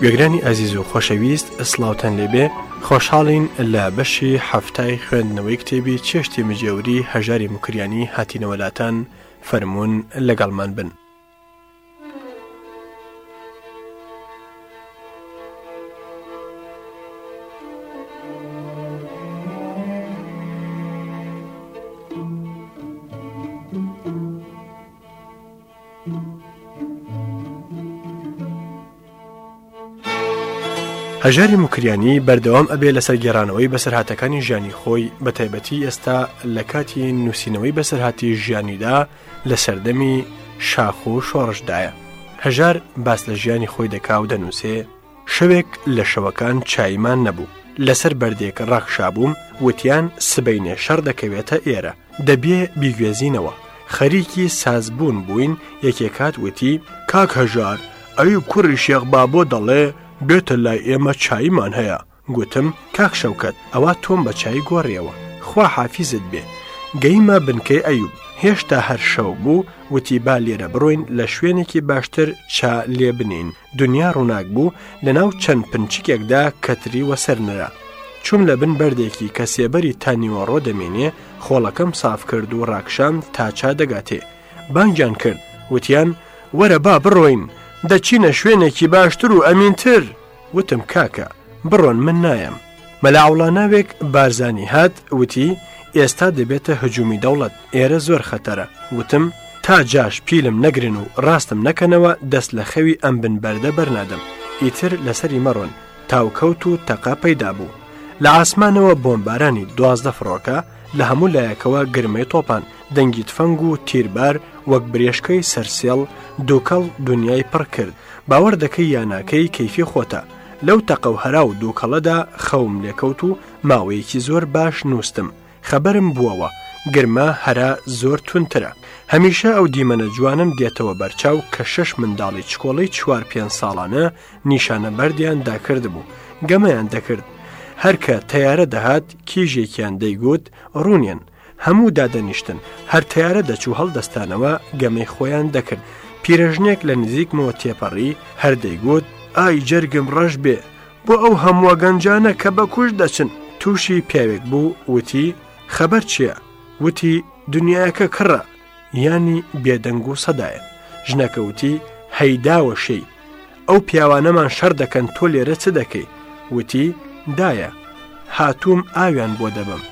گوێگرانی ئازیز و خۆشەویست ئەسلاوتەن لێبێ خۆشحاڵین لە بەشی هەفتای خوێندنەوەی کتێبی چێشتی مجێوری هەژاری مکریانی هاتینەوەلاتان فەرمونون لەگەڵمان بن. هەژاری مکریانی بەردەوام ئەبێ لەسەر گێرانەوەی بەسەرهاتەکانی ژیانی خۆی بە تایبەتی ئێستا لە کاتی نووسینەوەی بەسەرهاتی ژیانیدا لە سەردەمی شاخ و شۆڕشدایە هەژار باس لە ژیانی خۆی دەکا و دەنووسێ شەوێک لە شەوەکان چایمان نەبوو لەسەر بەردێک ڕاخشابووم وتیان سبینێ شەڕ دەکەوێتە ئێرە دەبێ بیگوێزینەوە خەریکی سازبوون بووین یەکێکات وتی کاک هەژار ئەوی کوڕی شێخ بابۆ دەڵێ بێتە لای ئێمە چاییمان هەیە گوتم کاک شەوکەت ئەوە تۆم بە چای گۆڕیەوە خوا حافیزت بێ گەیمە بنکەی ئەیوب هێشتا هەر شەو بوو وتی با لێرە بڕۆین لە شوێنێکی باشتر چا لێ بنین دنیا ڕووناک بوو لەناو چەند پنچکێکدا کەتری وەسەرنرا چوم لە بن بەردێکی کە سێبەری تانیوەڕۆ دەمێنێ خۆڵەکەم ساف کرد و ڕاکشان تاچا دەگاتێ بانگیان کرد وتیان وەرە با بڕۆین دەچینە شوێنێکی باشتر و ئەمینتر وتم کاکە بڕۆن من نایم مەلاوڵاناوێک بارزانی هات وتی ئێستا دەبێتە هجومی دەوڵەت ئێرە زۆر خەتەرە وتم تا جاش پیلم نەگرن و ڕاستم نەکەنەوە دەست لە خەوی ئەم بنبەردە بەرنادەم ئیتر لەسەری مەڕۆن تاوکەوت و تەقا پەیدا بوو لە ئاسمانەوە بۆمبارانی دوازدە فڕۆکە لە هەموو لایەکەوە گرمەی تۆپان دەنگی تفەنگ و تیربار وەک برێشکەی سەرسێڵ دووکەڵ دنیای پڕ کرد باوەڕ دەکەی یاناکەی کەیفی خۆتە لەو تەقە و هەرا و دووکەڵەدا خەوم لێکەوت و ماوەیەکی زۆر باش نووسم خەبەرم بووەوە گرما هەرا زۆر تونترە هەمیشە ئەو دیمەنە جوانم دێتەوە بەرچاو کە شش منداڵی چکۆڵی چوار پێ ساڵانە نیشانە بەردیان داکرد بوو گەمەیان دەکرد هەرکە تەیارە دەهات کیژێکیان دەیگوت ڕوونێن هەموو دادەنیشتن هەر تیارە دەچوو هەڵدەستانەوە گەمەی خۆیان دەکرد پیرەژنێک لە نزیکمەوە تێپەڕی هەردەیگوت ئای جەرگم ڕەش بێ بۆ ئەو هەمووە گەنجانە کە بە کوش دەچن تووشی پیاوێک بوو وتی خەبەر چییە وتی دنیاەکە کڕە ینی بێدەنگ و سەدایە ژنەکە وتی هەیداوە شەی ئەو پیاوانەمان شەر دەکەن تۆ لێرە چ دەکەی وتی دایە هاتووم ئاویان بۆ دەبم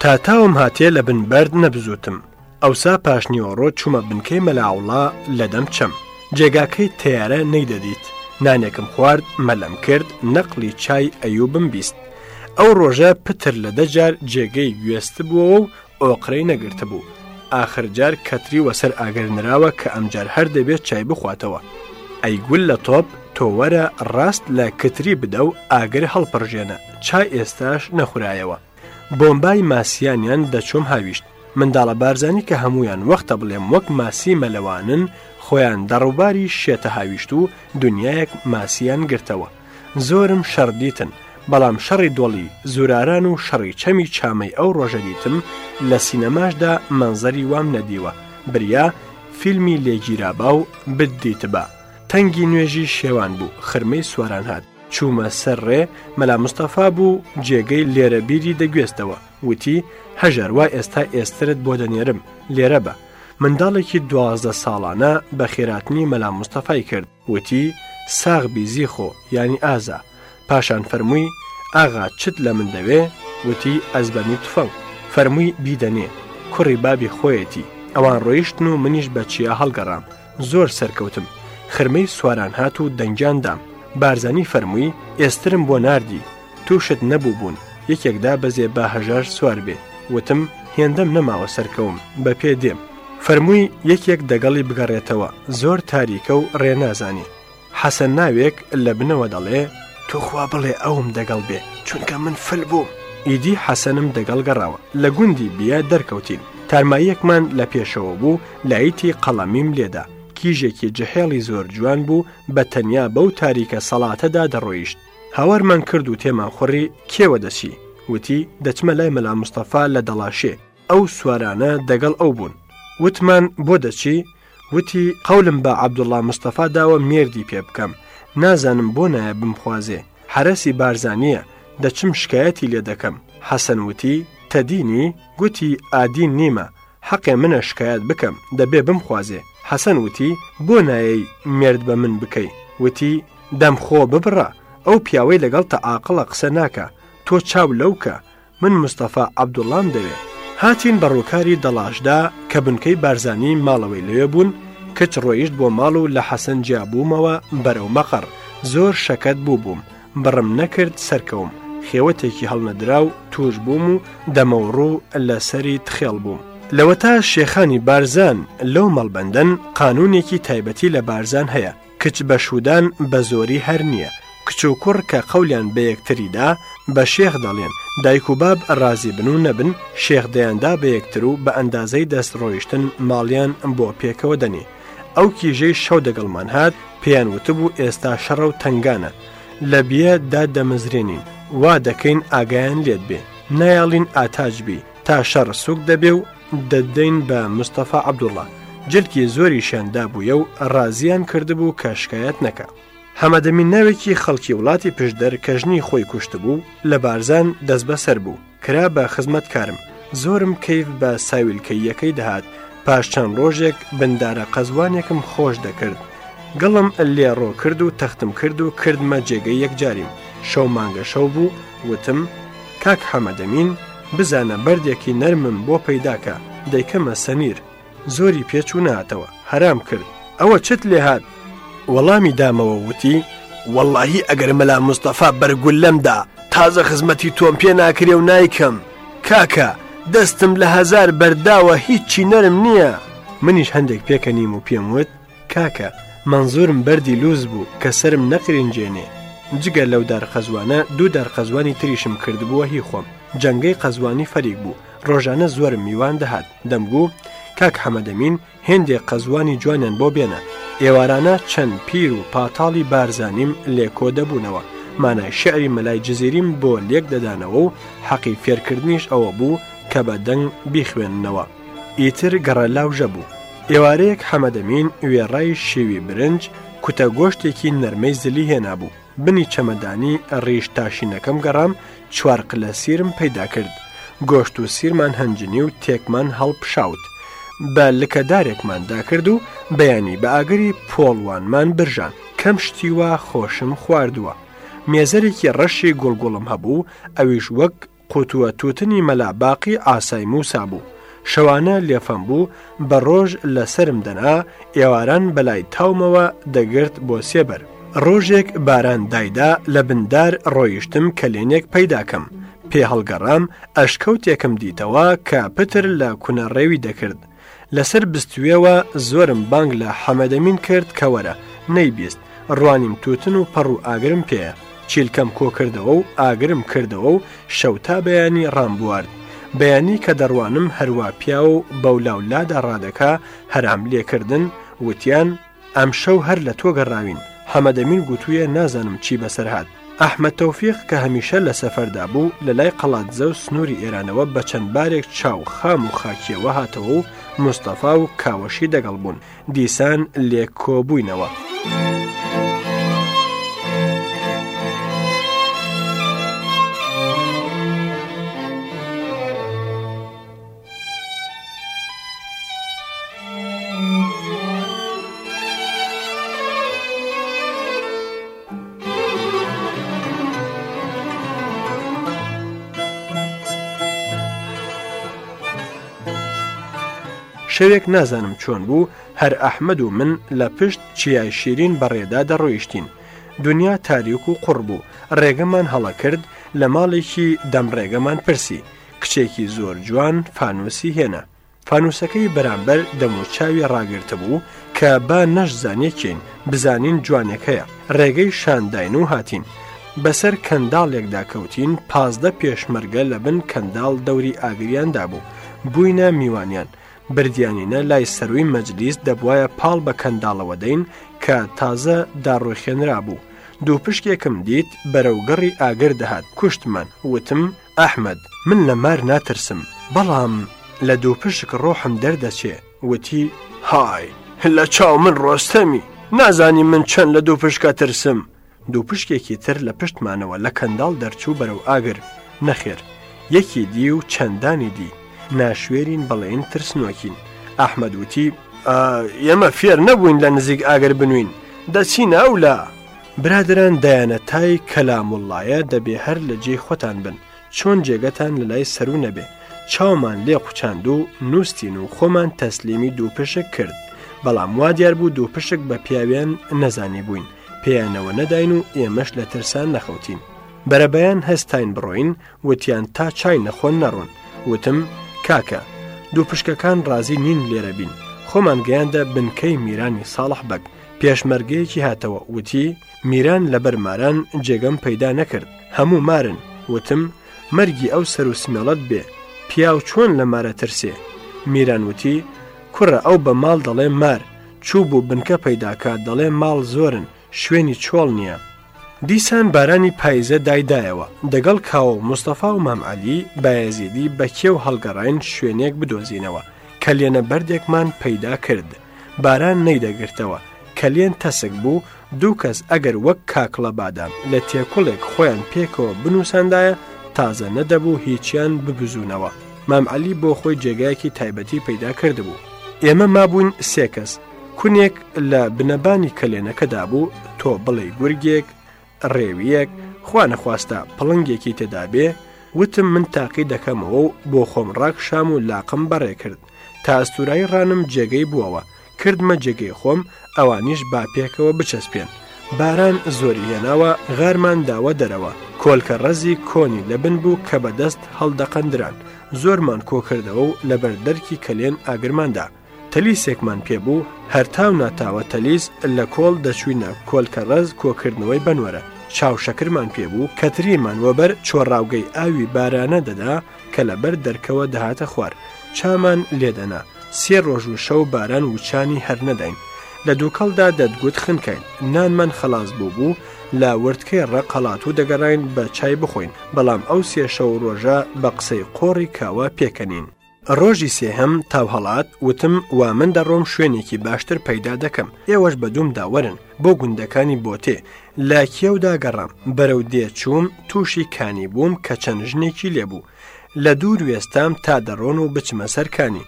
تا تاوم هاتێ لە بنبرد نەبزوتم ئەوسا پاشنیوەڕۆ چوومە بنکەی مەلاوڵا لەدەم چەم جێگاکەی تیارە نەیدەدیت نانێکم خوارد مەلەم کرد نەقلی چای ئەیوبم بیست ئەو ڕۆژە پتر لە دەجار جێگەی گوێستە بووەوە و ئۆقرەی نەگرتە بوو ئاخرجار کەتری وەسەر ئاگەرنراوە کە ئەمجار هەر دەبێت چای بخواتەوە ئەیگول لە تۆپ تۆوەرە ڕاست لە کتری بدە و ئاگر هەڵپەڕژێنە چای ئێستاش نەخورایەوە بۆمبای ماسیانیان دەچۆم هاویشت منداڵە بارزانانی کە هەمویان وەختە بڵێم وەک ماسی مەلەوانن خۆیان دەڕووباری شێتە هاویشت و دنیایەک ماسییان گرتەوە زۆرم شەردیتن بەڵام شەڕی دۆڵی زوراران و شەڕی چەمی چامەی ئەو ڕۆژەدیتم لە سینەماشدا مەنزەری وام نەدیوە بریا فیلمی لێگیرابا و بدیتبە تەنگی نوێژی شێوان بوو خرمەی سواران هات چوومە سەرڕێ مەلا مستەفا بوو جێگەی لێرە بیری دەگوێستەوە وتی هەژار وای ئێستا ئێسترت بۆ دەنێرم لێرە بە منداڵێکی دوازدە ساڵانە بە خێراتنی مەلا مستەفای کرد وتی ساغ بیزی خۆ ینی ئازا پاشان فەرمووی ئاغا چت لە من دەوێ وتی ئەزبەنی تفەنگ فەرمووی بیدەنێ کوڕی بابی خۆیەتی ئەوان ڕۆیشتن و منیش بە چیا هەڵگەڕام زۆر سەرکەوتم خرمەی سواران هات و دەنجاندام بارزانی فەرمووی ئێسترم بۆ نردی تووشت نەبوو بوون یەکێکدا بەزێ بە هەژار سوار بێ وتم هێندەم نەماوە سەرکەوم بە پێ دێم فەرمووی یەکێک دەگەڵی بگەڕێتەوە زۆر تاریکە و ڕێنازانی حەسەن ناوێک لە بنەوە دەڵێ توخوا بڵێ ئەوم دەگەڵ بێ چونکە من فل بووم ئیدی حەسەنم دەگەڵ گەڕاوە لە گوندی بیە دەرکەوتین تارماییەکمان لە پێشەوە بوو لایتی قەڵەمیم لێدا کیژێکی جەهێڵی زۆر جوان بوو بە تەنیا بەو تاریکە سەڵاتەدا دەڕۆیشت هاوارمان کرد و تێمان خوڕی کێوە دەچی وتی دەچمە لای مەلا مستەفا لە دەڵاشێ ئەو سوارانە دەگەڵ ئەو بوون وتمان بۆ دەچی وتی قەولم بە عەبدوڵا مستەفا داوە مێردی پێ بکەم نازانم بۆ نایە بمخوازێ حرەسی بارزانە دەچم شکایەتی لێ دەکەم حەسەن وتی تەدینی گوتی ئادین نیمە حەقێ منە شکایەت بکەم دەبێ بمخوازێ حەسەن وتی بۆ نایەی مرد بە من بکەی وتی دەمخۆ ببڕە ئەو پیاوەی لەگەڵ تە ئاقلە قسە ناکە تۆ چاو لەوکە من مستەفا عەبدوڵام دەوێت هاتین بەڕووکاری دەڵاشدا کە بنکەی بارزانانی ماڵەوەی لێ بوون کەچ ڕۆیشت بۆ ماڵ و لە حەسەن جیابوومەوە بەرەو مەقەر زۆر شەکەت بوو بووم بڕم نەکرد سەرکەوم خێوەتێکی هەڵنەدرا و توش بووم و دەمەوڕوو لە سەری تخێڵ بووم لەوە تا شێخانی بارزان لەو مەڵبندن قانونێکی تایبەتی لە بارزان هەیە کچ بە شودان بە زۆری هەر نییە کچ و کوڕ کە قەولیان بە یەکتریدا بە شێخ دەڵێن دایک و باب ڕازی بن و نەبن شێخ دەیاندا بە یەکتر و بە ئەندازەی دەستڕۆیشتن ماڵیان بۆ پێکەوە دەنی ئەو کیژەی شەو دەگەڵمان هات پێیان وتبوو ئێستا شەڕە و تنگانە لە بیە دا دەمەزرێنین وا دەکەین ئاگایان لێت بێ نایاڵین ئاتاجبی تا شەڕ سوک دەبێ و دەدەین بە مستەفا عبدوڵە جلکی زۆری شاندا بووە و ڕازیان کردبوو کە شکایەت نەکە هەمەدەمین ناوێکی خەڵکی وڵاتی پشدەر کەژنی خۆی کوشت بوو لە بارزان دەست بەسەر بوو کرا بە خزمەت کارم زۆرم کەیف بە ساویلکەیەکەی دەهات پاشچەند ڕۆژێک بندارە قەزوانێکم خۆش دەکرد گەڵم لێڕۆ کرد و تەختم کرد و کردمە جێگەی یەکجاریم شەو مانگە شەو بوو وتم کاک حەمەدەمین بزانە بردێکی نەرمم بۆ پەیداکە دەیکەمە سەمیر زۆری پێچوو ناتەوە هەرام کرد ئەوە چت لێ هاات وەڵامی دامەوە وتی واللهی ئەگەر مەلا مستەفا بەرگول لەمدا تازە خزمەتی تۆم پێ ناکرێ و نیکەم کاکە دەستم لە هزار بەرداوە هیچی نەرم نییە منیش هەندێک پێکەنیم و پێم وت کاکە منزورم بەری لوز بوو کە سرم نەقرنجێنێ جگە لەو دارخەزوانە دوو دارخەزوانی تریشم کردبووە هی خۆم جەنگەی قەزوانی فەریک بوو ڕۆژانە زۆرم میوان دەهات دەمگوو کاک حەمەدەمین هێندێک قەزوانی جوانیان بۆ بێنە ئێوارانە چەند پیر و پاتاڵی بارزانیم لێکۆ دەبوونەوە مانای شعری مەلای جززیریم بۆ لێک دەدانەوە و حەقی فێرکردنیش ئەوە بوو کە بە دەنگ بیخوێننەوە ئیتر گەڕەلاوژە بوو ئێوارەیەک حەمەدەمین وێڕای شێوی برنج کوتە گۆشتێکی نەرمەی زلی هێنا بوو بنی چەمەدانی ڕیش تاشینەکەم گەڕام چوار قلە سیرم پەیدا کرد. گۆشت و سیرمان هەنجنی و تێکمان هەڵپشاوت. بە لکەدارێکماندا کرد و بەیانی بە ئاگری پۆڵوانمان برژان کەم شتیوە خۆشم خواردووە. مێزەرێکی ڕەشی گوڵگوڵم هەبوو ئەویش وەک قوتووە تووتنی مەلا باقی ئاسای موسا بوو. شەوانە لێفەم بوو بە ڕۆژ لە سرم دەنا ئێواران بەلای تاومەوە دەگرت بۆ سێبەر. ڕۆژێک باران دایدا لە بندار ڕۆیشتم کەلێنێک پەیداکەم پێ هەڵگەڕام ئەشکەوتێکم دیتەوە کە پتر لە کونەڕێوی دەکرد لەسەر بستوێەوە زۆرم بانگ لە حەمەدەمین کرد کەوەرە نەیبیست ڕوانیم توتن و پەڕ و ئاگرم پێەیە چیلکەم کۆ کردەوە و ئاگرم کردەوە و شەوتا بەیانی ڕامبوارد بەیانی کە دەڕوانم هەروە پیا و بەولاولادا ڕادەکە هەرام لێکردن وتیان ئەم شەو هەر لە تۆ گەڕاوین حەمەدەمین گوتوویە نازانم چی بەسەر هاات ئەحمە تەوفیق کە هەمیشە لە سەفەردا بوو لە لای قەڵات زە و سنووری ئێرانەوە بە چەند بارێک چاو خام و خاکیەوە هاتەوە و مستەفا و کاوەشی دەگەڵ بوون دیسان لێک کۆبووینەوە. شەوێک نازانم چۆن بوو هەر ئەحمد و من لە پشت چیای شیرین بەڕێدا دەڕۆیشتین دنیا تاریک و قڕ بوو ڕێگەمان هەڵە کرد لە ماڵێکی دەمڕێگەمان پرسی کچێکی زۆر جوان فانوسی هێنا فانوسەکەی بەرامبەر دەموچاوی ڕاگرتە بوو کە با نەشزانێکین بزانین جوانەکەیە ڕێگەی شانداین و هاتین بەسەر کەنداڵێکدا کەوتین پازدە پێشمەرگە لە بن کەنداڵ دەوری ئاگریاندا بوو بووینە میوانیان بردیانینە لای سەروی مەجلیس دەبواە پاڵ بە کەنداڵەوە دەین کە تازە داڕۆخێنرا بوو. دوو پشکێکم دیت بەرەوگەڕی ئاگر دەهات کوشتمان وتم ئەحمد من لە مار ناترسم بەڵام لە دوو پشک ڕۆحم دەردەچێ وتی های لە چاو من ڕۆستەمی نازانی من چەند لە دوو پشکە ترسم دوو پشکێکی تر لە پشتمانەوە لە کەنداڵ دەرچوو بەرەو ئاگر نەخێر یەکی دی و چەندانی دی ناشوێرین بەڵێن ترسنۆکین ئەحمەد وتی ئێمە فێر نەبووین لە نزیک ئاگەر بنوین دەچین ئەو لا برادران دایانەتای کەلاموڵایە دەبێ هەر لە جێ خۆتان بن چۆن جێگەتان لە لای سەرو نەبێ چاومان لێ قوچاند و نووسین و خۆمان تەسلیمی دووپشک کرد بەڵام وا دیار بوو دووپشک بە پیاویان نەزانی بووین پێیانەوە نەداین و ئێمەش لە ترسان نەخەوتین بەرەبەیان هەستین بڕۆین وتیان تا چای نەخۆن نەڕۆن وتم کاکە دوو پشکەکان ڕازی نین لێرە بین خۆمان گەیاندا بنکەی میرانی ساڵح بەک پێشمەرگەیەکی هاتەوە وتی میران لە بەرماران جێگەم پەیدا نەکرد هەموو مارن وتم مەرگی ئەو سەر و سمێڵەت بێ پیاو چۆن لە مارە ترسێ میران وتی کوڕە ئەو بە ماڵ دەڵێ مار چوو بوو بنکە پەیداکات دەڵێ ماڵ زۆرن شوێنی چۆڵ نییە دیسان بارانی پاییزە دایدایەوە دەگەڵ کاو مستەفا و مامعلی بەیەزیدی بەکێو هەڵگەڕین شوێنێک بدۆزینەوە کە لێنە بەردێکمان پەیدا کرد باران نەیدەگرتەوە کەلێن تەسک بوو دوو کەس ئەگەر وەک کاکڵە بادام لە تێکوڵێک خۆیان پێکەوە بنووسندایە تازە نەدەبوو هیچیان ببزوونەوە مامعلی بۆ خۆی جێگایەکی تایبەتی پەیدا کردبوو ئێمە مابووین سێکەس کونێک لە بنەبانی کەلێنەکەدا بوو تۆ بڵێ گورگێک ڕێویەک خوا نەخواستە پڵنگێکی تێدابێ وتم من تاقی دەکەمەوە و بۆ خۆم ڕاکشام و لاقم بەڕێ کرد تا ئەستورایی ڕانم جێگەی بووەوە کردمە جێگەی خۆم ئەوانیش باپێکەوە بچەسپێن باران زۆری هێناوە غارمان داوە دەرەوە کۆلکە ڕەزی کۆنی لەبن بوو کە بەدەست هەڵدەقەندران زۆرمان کۆکردەوە و لەبەردەرکی کەلێن ئاگرماندا تەلیسێکمان پێبوو هەرتاو ناتاوە تەلیز لە کۆڵ دەچوینە کۆلکە ڕز کۆکردنەوەی بنوەرە چاو شەکرمان پێبوو کەتریمان وەبەر چۆڕاوگەی ئاوی بارانە دەدا کە لەبەر دەرکەوە دەهاتە خوار چامان لێدەنا سێ ڕۆژ و شەو باران وچانی هەر نەداین لە دووکەڵدا دەدگوت خنکەین نانمان خلاص بوو بوو لا وردکەی ڕەقەڵات و دەگەڕین بە چای بخۆین بەڵام ئەو سێ شەو ڕۆژە بە قسەی قۆڕی کاوە پێکەنین ڕۆژی سێهم تاوهڵات وتم وا من دەڕۆم شوێنێکی باشتر پەیدا دەکەم ئێوەش بە دووم داوەرن بۆ گوندەکانی بۆتێ لا کێودا گەڕام بەرەو دێچووم تووشی کانی بووم کە چەند ژنێکی لێبوو لە دوور وێستام تا دەڕۆن و بچمە سەرکانی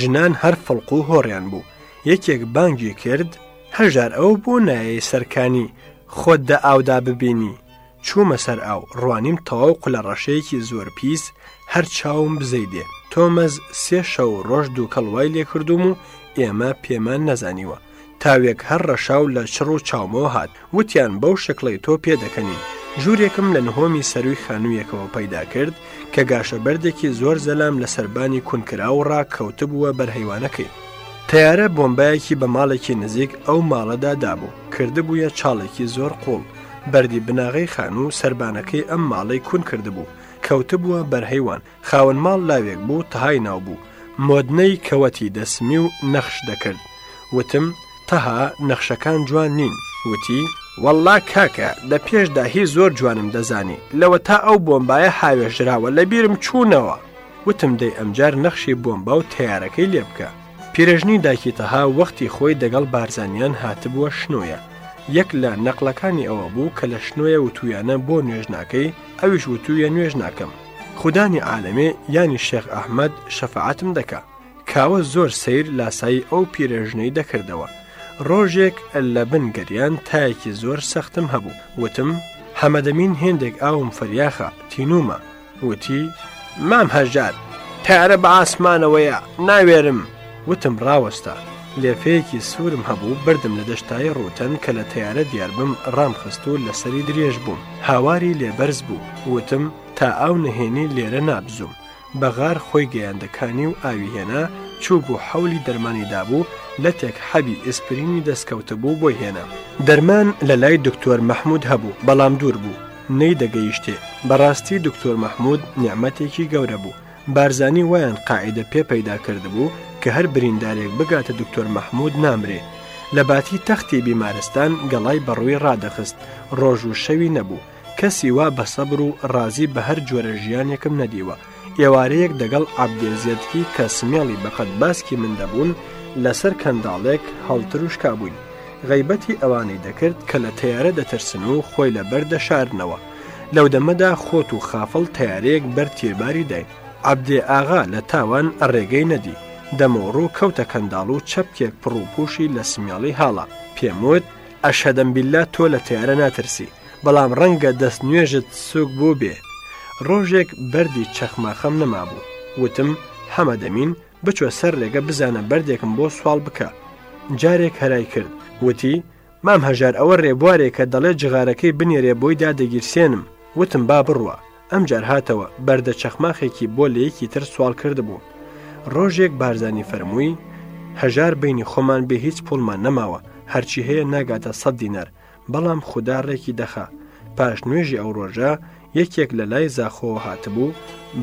ژنان هەر فڵق و هۆڕیان بوو یەکێک بانگی کرد هەژار ئەو بۆ نایە سەرکانی خۆت دە ئاودا ببینی چوومە سەر ئاو ڕوانیم تەواو قلە ڕەشەیەکی زۆر پیس هەر چاوم بزەیدێ تۆمەز سێ شەو ڕۆژ دوو کەڵوای لێکردوم و ئێمە پێمان نەزانیوە تاوێک هەر ڕەشاو لە چڕ و چاومەوە هات وتیان بەو شکڵی تۆ پێدەکەنین ژوورێکم لە نهۆمی سەروی خانوویەکەوە پەیدا کرد کە گاشەبەردێکی زۆر زەلام لە سربانی کونکرا و ڕاکەوتبووە بەرهەیوانەکەی تیارە بۆمبایەکی بە ماڵێکی نزیک ئەو ماڵەدا دابوو کردبووە چاڵێکی زۆر قوڵ بەری بناغی خان و سربانەکەی ئەم ماڵەی کون کردبوو کەوتە بووە بەرهەیوان خاون ماڵ لاوێک بوو تهای ناو بوو مۆدنەی کەوەتی دەسمی و نەخش دەکرد وتم تەها نەخشەکان جوان نین وتی وەڵا کاکە لە پێشدا هی زۆر جوانم دەزانی لەوە تا ئەو بۆمبایە هاوێژراوە لە بیرم چوونەوە وتم دەی ئەمجار نەخشی بۆمبا و تیارەکەی لێ بکە پیرەژنی داکی تەها وەختی خۆی دەگەڵ بارزانیان هاتبووە شنوە یەک لە نەقلەکانی ئەوە بوو کە لە شنۆیە و تویانە بۆ نوێژناکەی ئەویش و تویە نوێژ ناکەم خودانی عالمێ ینی شێخ ئەحمد شەفعاتم دەکا کاوە زۆر سیر لاسایی ئەو پیرێژنەی دەکردەوە ڕۆژێک لە بنگەریان تایەکی زۆر سەختم هەبوو وتم هەمەدەمین هێندێک ئاوم فریاخە تینومە وتی مام هەژار تارە بە ئاسمانەوەیە ناوێرم وتم ڕاوەستە لێفەیەکی سوورم هەبوو بردم لە دەشتای ڕوتەن کە لە تیارە دیاربم ڕامخست و لەسەری درێژ بووم هاواری لێبەرز بوو وتم تا ئاو نهێنی لێرە نابزوم بەغار خۆی گەیاندەکانی و ئاویهێنا چوو بوو حولی دەرمانی دابوو لە تێک حەبی ئیسپرینی دەستکەوتبوو بۆ هێنا دەرمان لە لای دکتۆر مەحمود هەبوو بەڵام دوور بوو نەی دەگەیشتێ بەڕاستی دکتۆر مەحمود نیعممەتێکی گەورە بوو بارزانی وایان قاعدە پێ پەیدا کردبوو کە هەر بریندارێک بگاتە دکتۆر مەحمود نامرێ لە باتی تەختی بیمارستان گەڵای بەڕووی ڕادەخست ڕۆژ و شەوی نەبوو کەسی وا بە سەبر و ڕازی بە هەر جۆرە ژیانێکم نەدیوە ئێوارەیەک دەگەڵ عبدێزیەتکی کە سمێڵی بەقەت باسکی من دەبوون لەسەر کەنداڵێک هەڵتروشکا بووین غیبەتی ئەوانەی دەکرد کە لە تیارە دەترسن و خۆی لە بەردە شارنەوە لەو دەمەدا خۆت و خافڵ تیارەیەک بەر تێباری دای عبدێ ئاغا لە تاوان ڕێگەی نەدی دەمۆڕوو کەوتە کەنداڵ و چەپکێک پڕووپوشی لە سمیاڵی هاڵە پێموت ئەشەدەمبیللا تۆ لە تیارە ناترسی بەڵام ڕەنگە دەست نوێژت سوک بوو بێ ڕۆژێک بەری چەخماخەم نەمابوو وتم هەمە دەمین بچوە سەر لێگە بزانە بەردێکم بۆ سوال بکە جارێک هەرای کرد وتی مام هەژار ئەوە ڕێبوارێکە دەڵێ جغارەکەی بنێرێ بۆی دادەگیرسێنم وتم با بڕوە ئەم جار هاتەوە بەردە چەخماخێکی بۆ لەیەکی تر سوال کردبوو ڕۆژێک بارزانانی فەرمووی هەژار بینی خۆمان بێ هیچ پڵمان نەماوە هەرچی هەیە ناگاتە سە دینەر بەڵام خوددا ڕێکی دەخە پاش نوێژی ئەو ڕۆژە یەکێک لە لای زاخۆوە هاتبوو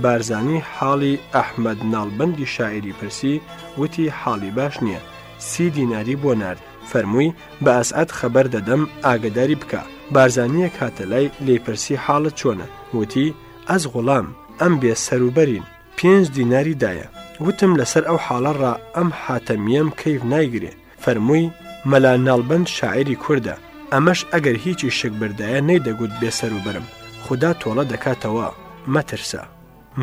بارزانانی حاڵی ئەحمد ناڵبندی شاعری پرسی وتی حاڵی باش نییە سی دیناری بۆ نرد فەرمووی بە ئەسعەت خەبەر دەدەم ئاگداری بکە بارزانانیە کاتە لای لێپرسی حاڵت چۆنە وتی ئەس غوڵام ئەم بێ سەروبەرین پێنج دیناری دایە وتم لەسەر ئەو حاڵەڕا ئەم حاتەمیەم کەیف نایگرێ فەرمووی مەلا ناڵبند شاعری کووردە ئەمەش ئەگەر هیچی شکبردایە نەیدەگوت بێسەر و برم خدا تۆڵە دەکاتەوە مەترسە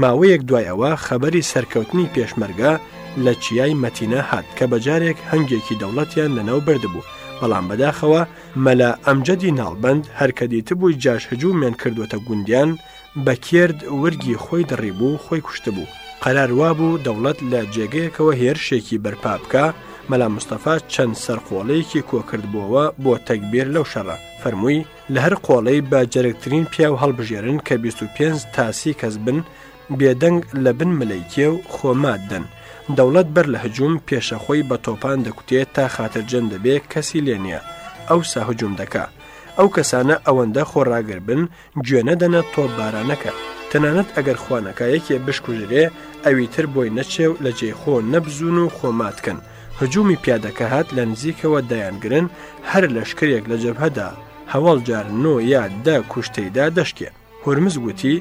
ماوەیەک دوایەوە خەبەری سەرکەوتنی پێشمەرگا لە چیای مەتینە هات کە بەجارێک هەنگێکی دەوڵەتیان لەنەو بردبوو بەڵام بەداخەوە مەلا ئەمجددی ناڵبند هەرکە دیتبووی جاش هەجوومیان کردوەتە گوندیان بە کرد وەرگی خۆی دەڕیبوو خۆی کوشتبوو قەراروا بوو دەوڵەت لە جێگەیەکەوە هێرشێکی بەرپا بکە مەلا مستەفا چەند سەرخۆڵەیەکی کۆکردبووەوە بۆ تەکبیر لەو شەڕە فەرمووی لە هەر قۆڵەی بە جەرەکترین پیا و هەڵبژێرن کە 25 تاسی کەس بن بێدەنگ لە بن ملەیکێ و خۆمات دەن دەوڵەت بەر لە هەجووم پێشەخۆی بە تۆپان دەکوتێت تا خاترجەم دەبێت کەسی لێنە ئەو ساهجووم دەکات ئەو کەسانە ئەوەندە خۆڕاگر بن گوێنە دەنە تۆپ بارانەکە تەنانەت ئەگەر خوانەکەیەکێ بشکوژرێ ئەوی تر بۆی نەچێو لە جێخۆ نەبزون و خۆماتکەن هجومی پیادەکە هات لە نزیکەوە دەیانگرن هەر لەشکرێک لە جەبهەدا هەواڵ جار نۆ یا دە کوشتەیدا دەشکێ هورمز گوتی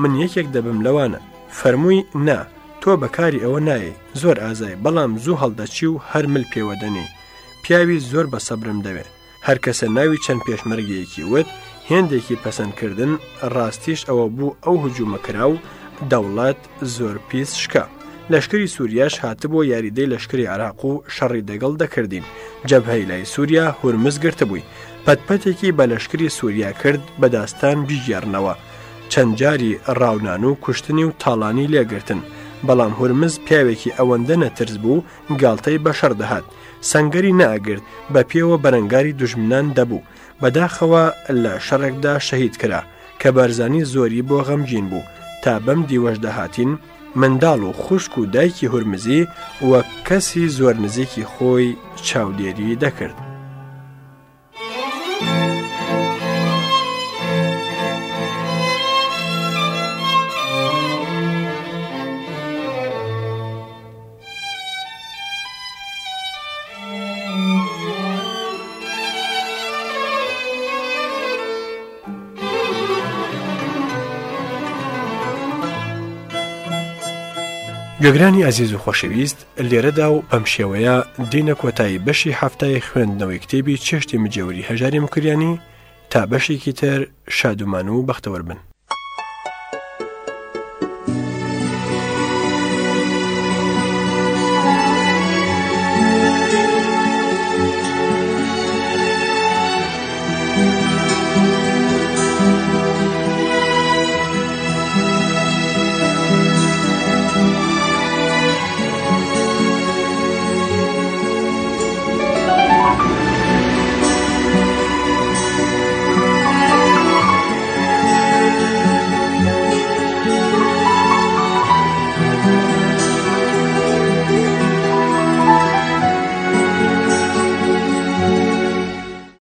من یەکێک دەبم لەوانە فەرمووی نا تۆ بەکاری ئەوە نایە زۆر ئازای بەڵام زوو هەڵدەچی و هەرمل پێوەدەنی پیاوی زۆر بە سەبرم دەوێت هەر کەسە ناوی چەند پێشمەرگەیەکی وت هێندێکی پەسەندکردن ڕاستیش ئەوە بوو ئەو هجوومەکرا و دەوڵەت زۆر پیس شکە. لەشکری سووریاش هاتبوو یاریدەی لەشکری عراق و شەڕی دەگەڵ دەکردین جەبهەی لای سووریا هورمز گرتبووی پەتپەتێکی بە لەشکری سووریا کرد بە داستان بیژێرنەوە چەند جاری ڕاونان و کوشتنی و تاڵانی لێگرتن بەڵام هورمز پیاوێکی ئەوەندە نەترس بوو گالتەی بەشەر دەهات سنگری ناگرت بە پێوە بەرەنگاری دژمنان دەبوو بەداخەوە لە شەڕێکدا شەهید کرا کە بارزانی زۆری بۆ غەمگین بوو تا بەم دیوەشدەهاتین منداڵ و خوشک و دایکی هورمزی وە کەسی زۆر نزیکی خۆی چاودێری دەکرد. گەگرانی ئازیز و خۆشەویست لێرەدا و ئەم شێوەیە دینە کۆتایی بەشی هەفتای خوێندنەوەی کتێبی چێشتی مجێوری هەژاری مکریانی تا بەشێکی تر شادومان و بەختەوە بن